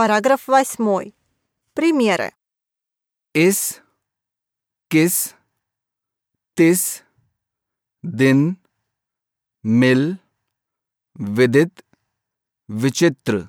Параграф 8. Примеры. इस किस तिस दिन मिल विदित विचित्र